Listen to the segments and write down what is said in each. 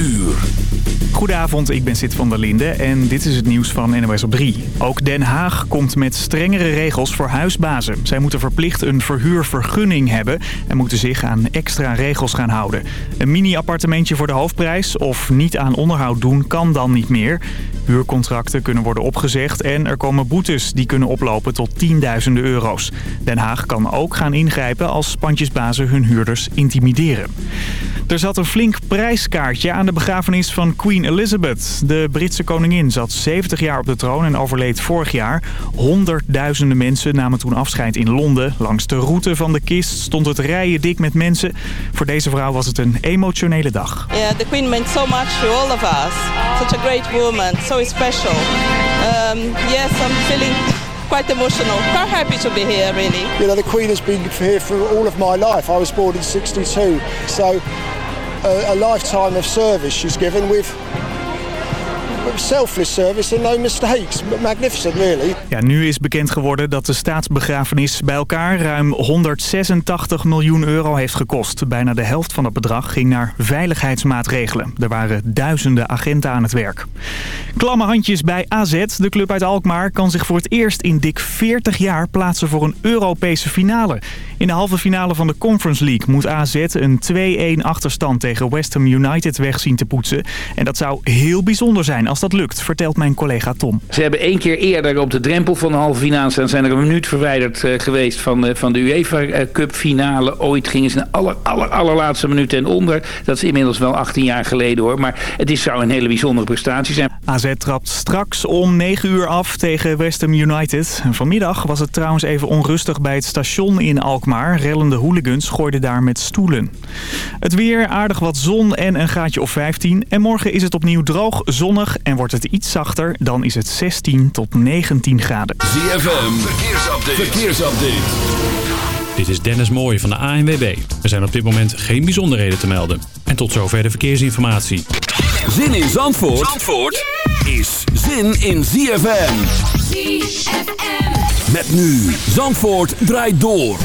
uur. Goedenavond, ik ben Sid van der Linde en dit is het nieuws van NOS op 3. Ook Den Haag komt met strengere regels voor huisbazen. Zij moeten verplicht een verhuurvergunning hebben en moeten zich aan extra regels gaan houden. Een mini-appartementje voor de hoofdprijs of niet aan onderhoud doen kan dan niet meer. Huurcontracten kunnen worden opgezegd en er komen boetes die kunnen oplopen tot tienduizenden euro's. Den Haag kan ook gaan ingrijpen als pandjesbazen hun huurders intimideren. Er zat een flink prijskaartje aan de begrafenis van Queen Elizabeth. De Britse koningin zat 70 jaar op de troon en overleed vorig jaar. Honderdduizenden mensen namen toen afscheid in Londen. Langs de route van de kist stond het rijen dik met mensen. Voor deze vrouw was het een emotionele dag. Yeah, the Queen meant so much to all of us. Such a great woman, so special. Um, yes, I'm feeling quite emotional. Quite happy to be here, really. You know, the Queen has been here for all of my life. I was born in 62, so a, a lifetime of service she's given with selfless service and no mistakes. Magnificent, really. Ja, nu is bekend geworden dat de staatsbegrafenis bij elkaar ruim 186 miljoen euro heeft gekost. Bijna de helft van het bedrag ging naar veiligheidsmaatregelen. Er waren duizenden agenten aan het werk. Klamme handjes bij AZ. De club uit Alkmaar kan zich voor het eerst in dik 40 jaar plaatsen voor een Europese finale. In de halve finale van de Conference League moet AZ een 2-1 achterstand tegen West Ham United weg zien te poetsen. En dat zou heel bijzonder zijn als dat lukt, vertelt mijn collega Tom. Ze hebben één keer eerder op de drempel van de halve finale staan. Zijn er een minuut verwijderd uh, geweest van, uh, van de UEFA uh, Cup finale. Ooit gingen ze in de aller, aller, allerlaatste minuut en onder. Dat is inmiddels wel 18 jaar geleden hoor. Maar het is, zou een hele bijzondere prestatie zijn. AZ trapt straks om 9 uur af tegen West Ham United. Vanmiddag was het trouwens even onrustig bij het station in Alkmaar. Rellende hooligans gooiden daar met stoelen. Het weer, aardig wat zon en een gaatje of 15. En morgen is het opnieuw droog, zonnig en wordt het iets zachter. Dan is het 16 tot 19 graden. ZFM, verkeersupdate. verkeersupdate. Dit is Dennis Mooij van de ANWB. Er zijn op dit moment geen bijzonderheden te melden. En tot zover de verkeersinformatie. Zin in Zandvoort, Zandvoort is zin in ZFM. ZFM. Met nu Zandvoort draait door.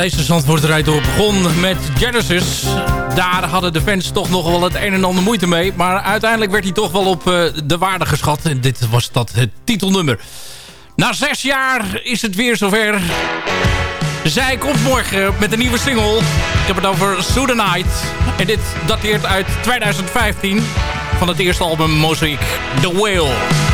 Deze Zandvoort rijdt door begon met Genesis. Daar hadden de fans toch nog wel het een en ander moeite mee. Maar uiteindelijk werd hij toch wel op uh, de waarde geschat. En dit was dat het titelnummer. Na zes jaar is het weer zover. Zij komt morgen met een nieuwe single. Ik heb het over Sue Night. En dit dateert uit 2015 van het eerste album Mosaic The Whale.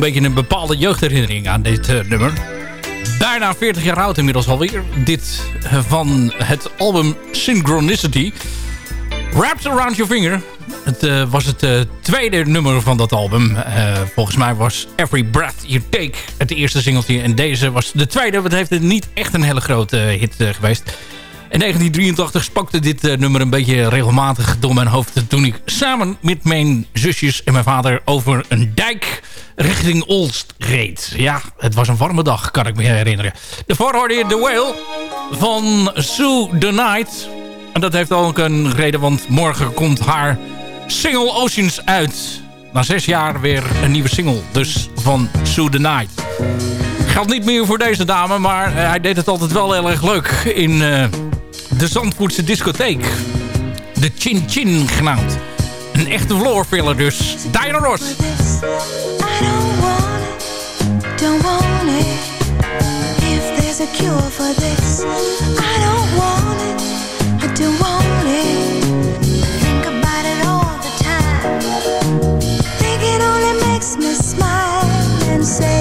Een beetje een bepaalde jeugdherinnering aan dit nummer. Bijna 40 jaar oud inmiddels alweer. Dit van het album Synchronicity. Wrapped Around Your Finger. Het uh, was het tweede nummer van dat album. Volgens mij was Every Breath You Take het eerste singeltje. En deze was de tweede. Wat heeft het niet echt een hele grote hit geweest. In 1983 spakte dit nummer een beetje regelmatig door mijn hoofd... toen ik samen met mijn zusjes en mijn vader over een dijk richting Olst reed. Ja, het was een warme dag, kan ik me herinneren. De hoorde je The Whale van Sue the Night... En dat heeft ook een reden, want morgen komt haar single Oceans uit. Na zes jaar weer een nieuwe single, dus van Sue the Night. Geldt niet meer voor deze dame, maar uh, hij deed het altijd wel heel erg leuk in uh, de Zandvoortse discotheek. De Chin Chin genaamd. Een echte floorfiller dus. Diana Ross. I don't want it. If there's a cure for this, I don't want it. don't want it. Think about it all the time. Think it only makes me smile and say,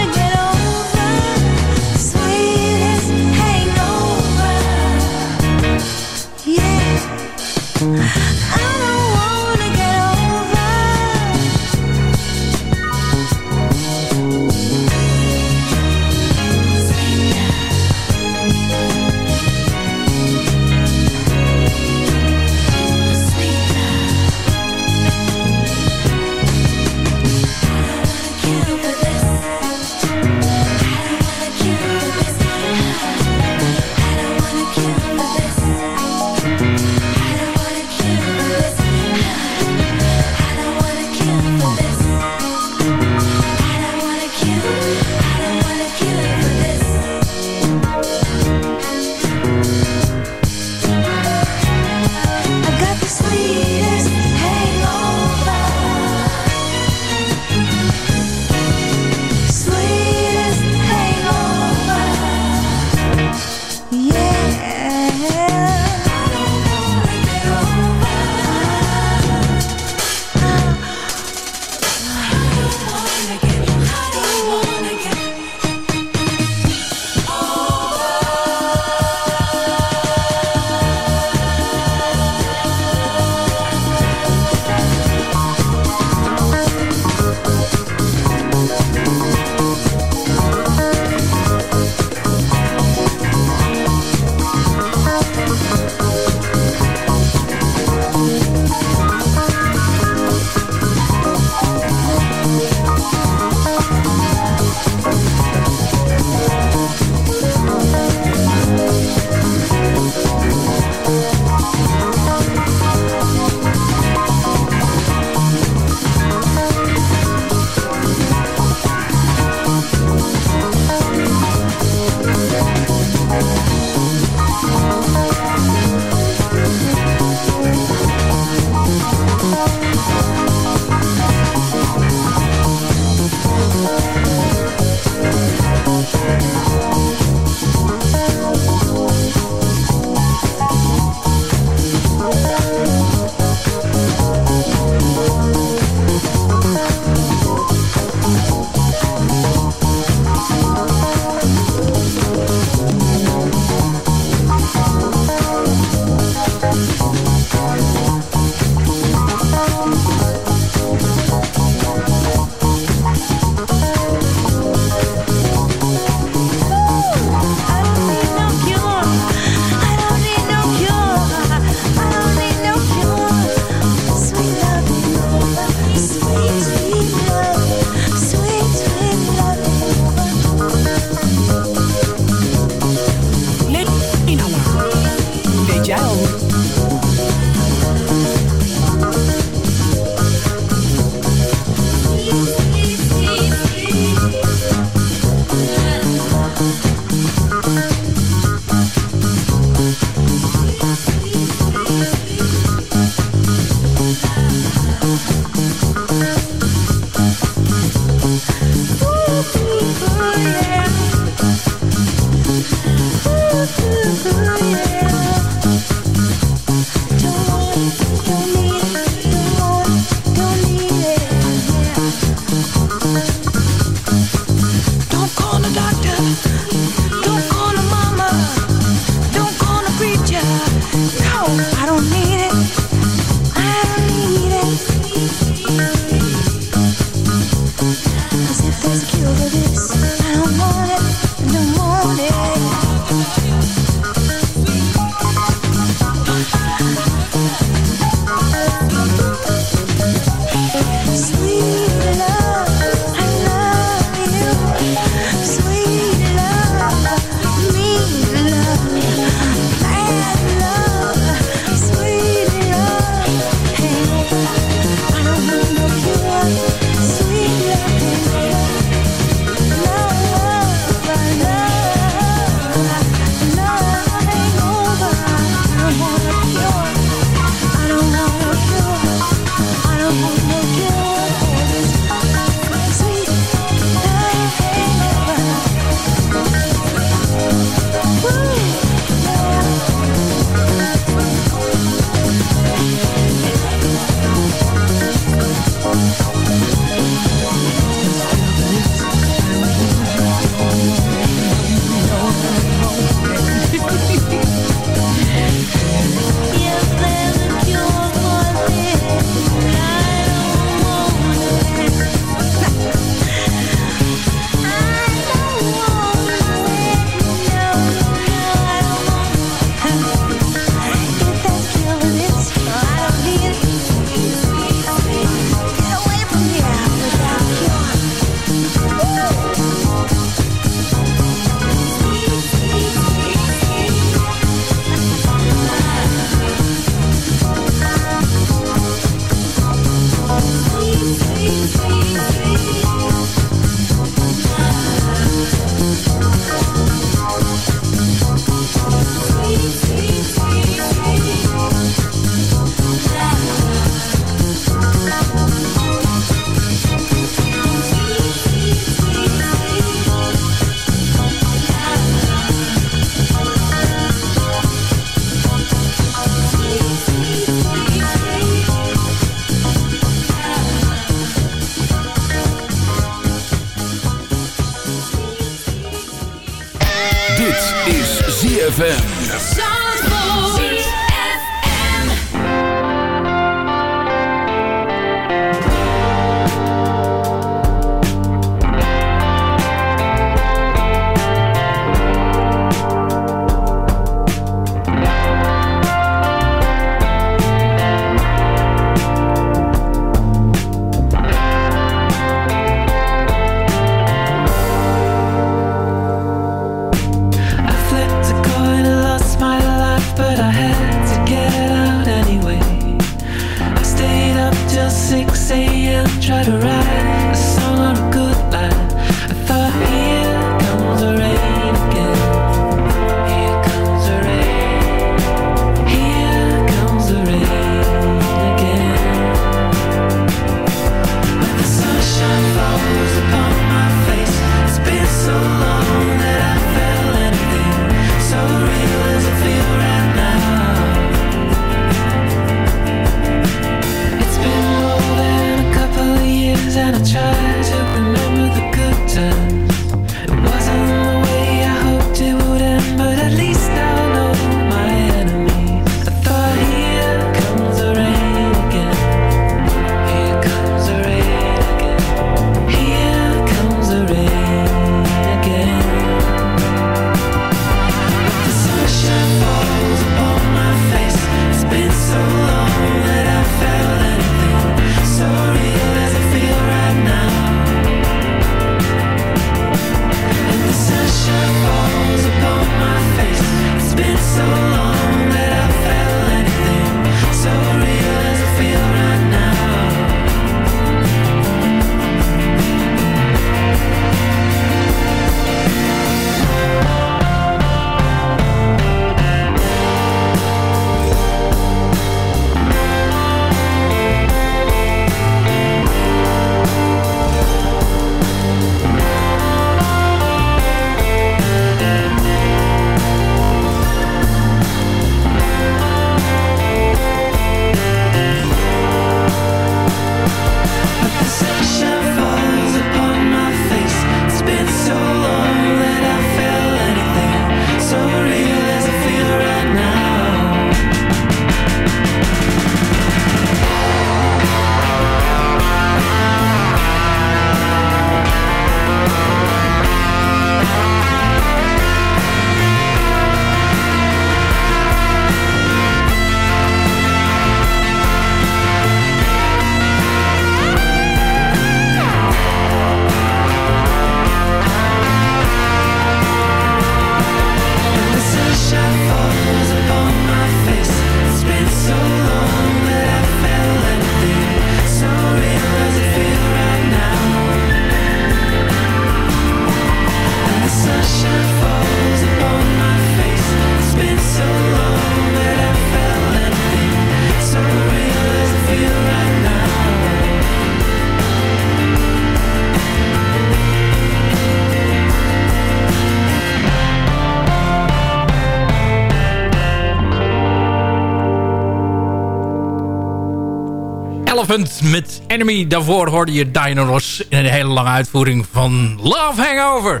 met Enemy. Daarvoor hoorde je Dino in een hele lange uitvoering van Love Hangover.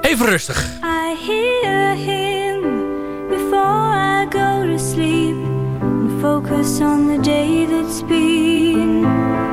Even rustig. I hear him before I go to sleep. And focus on the day that's been.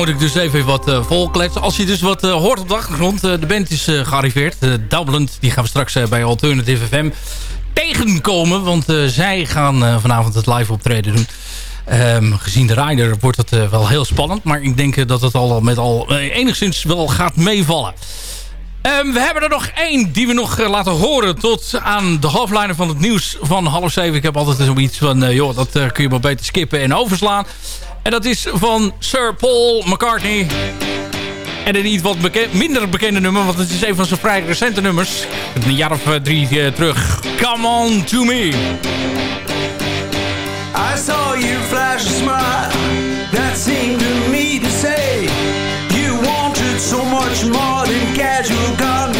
Moet ik dus even wat uh, volkletsen. Als je dus wat uh, hoort op de achtergrond. Uh, de band is gearriveerd. Dublin, die gaan we straks bij Alternative FM tegenkomen. Want zij gaan vanavond het live optreden doen. Um, gezien de rider wordt het wel heel spannend. Maar ik denk dat het al met al enigszins wel gaat meevallen. Um, we hebben er nog één die we nog laten horen tot aan de halfliner van het nieuws van half zeven. Ik heb altijd zoiets van, joh, dat kun je maar beter skippen en overslaan. En dat is van Sir Paul McCartney. En een iets wat minder bekende nummer, want het is een van zijn vrij recente nummers. Een jaar of drie uh, terug. Come on to me. I saw you flash a smile That seemed to me to say You wanted so much more than casual conversation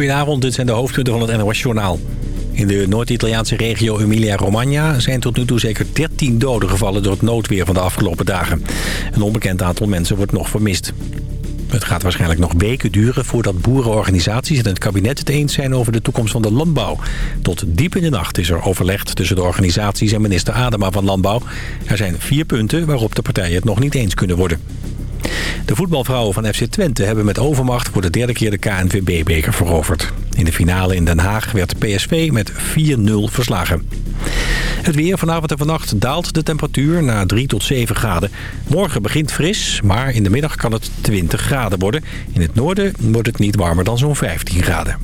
Goedenavond, dit zijn de hoofdpunten van het NOS Journaal. In de Noord-Italiaanse regio Emilia-Romagna zijn tot nu toe zeker 13 doden gevallen door het noodweer van de afgelopen dagen. Een onbekend aantal mensen wordt nog vermist. Het gaat waarschijnlijk nog weken duren voordat boerenorganisaties en het kabinet het eens zijn over de toekomst van de landbouw. Tot diep in de nacht is er overlegd tussen de organisaties en minister Adema van Landbouw. Er zijn vier punten waarop de partijen het nog niet eens kunnen worden. De voetbalvrouwen van FC Twente hebben met overmacht voor de derde keer de KNVB-beker veroverd. In de finale in Den Haag werd PSV met 4-0 verslagen. Het weer vanavond en vannacht daalt de temperatuur naar 3 tot 7 graden. Morgen begint fris, maar in de middag kan het 20 graden worden. In het noorden wordt het niet warmer dan zo'n 15 graden.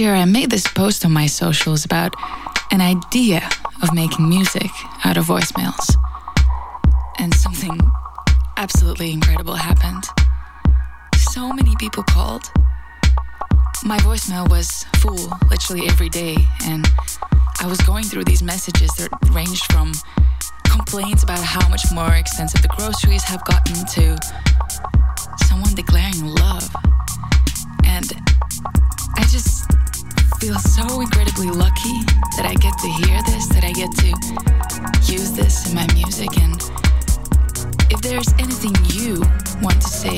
Year, I made this post on my socials about an idea of making music out of voicemails. And something absolutely incredible happened. So many people called. My voicemail was full literally every day, and I was going through these messages that ranged from complaints about how much more expensive the groceries have gotten to someone declaring love. And feel so incredibly lucky that I get to hear this, that I get to use this in my music. And if there's anything you want to say,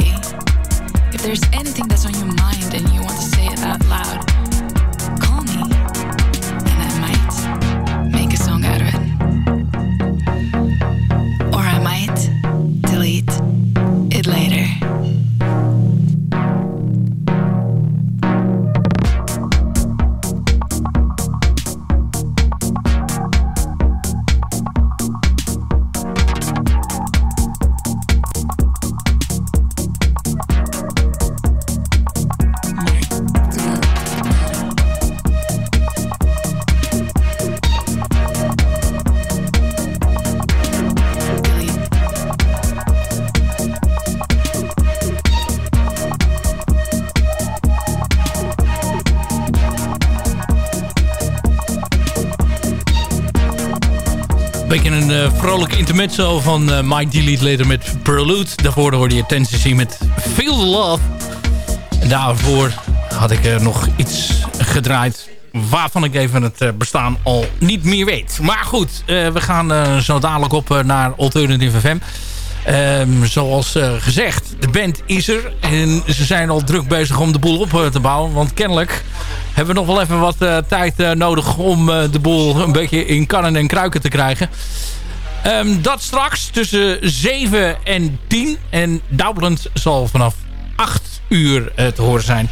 if there's anything that's on your mind and you want to say it out loud, call me Beetje een eh, vrolijk intermezzo van uh, Mike Delete later met Prelude. Daarvoor hoorde je Tennessee met Feel the Love. En daarvoor had ik er nog iets gedraaid waarvan ik even het eh, bestaan al niet meer weet. Maar goed, we gaan zo dadelijk op naar Alternative FM. Ehm, zoals gezegd, de band is er. En ze zijn al druk bezig om de boel op te bouwen. Want kennelijk hebben we nog wel even wat uh, tijd nodig om de boel een beetje in kannen en kruiken te krijgen. Um, dat straks tussen 7 en 10. En Dublend zal vanaf 8 uur te horen zijn.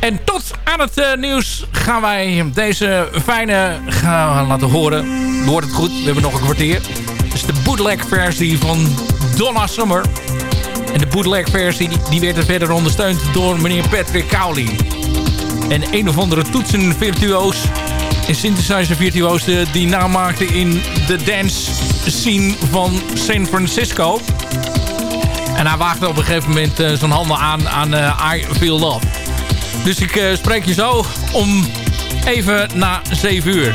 En tot aan het nieuws gaan wij deze fijne gaan laten horen. Hoort het goed, we hebben nog een kwartier. Het is de bootleg versie van Donna Summer. En de bootleg versie die, werd er verder ondersteund door meneer Patrick Cowley. En een of andere toetsenvirtuoos en synthesizer virtuoos die naam maakte in de dance scene van San Francisco. En hij waagde op een gegeven moment uh, zijn handen aan aan uh, I Feel Love. Dus ik spreek je zo om even na 7 uur.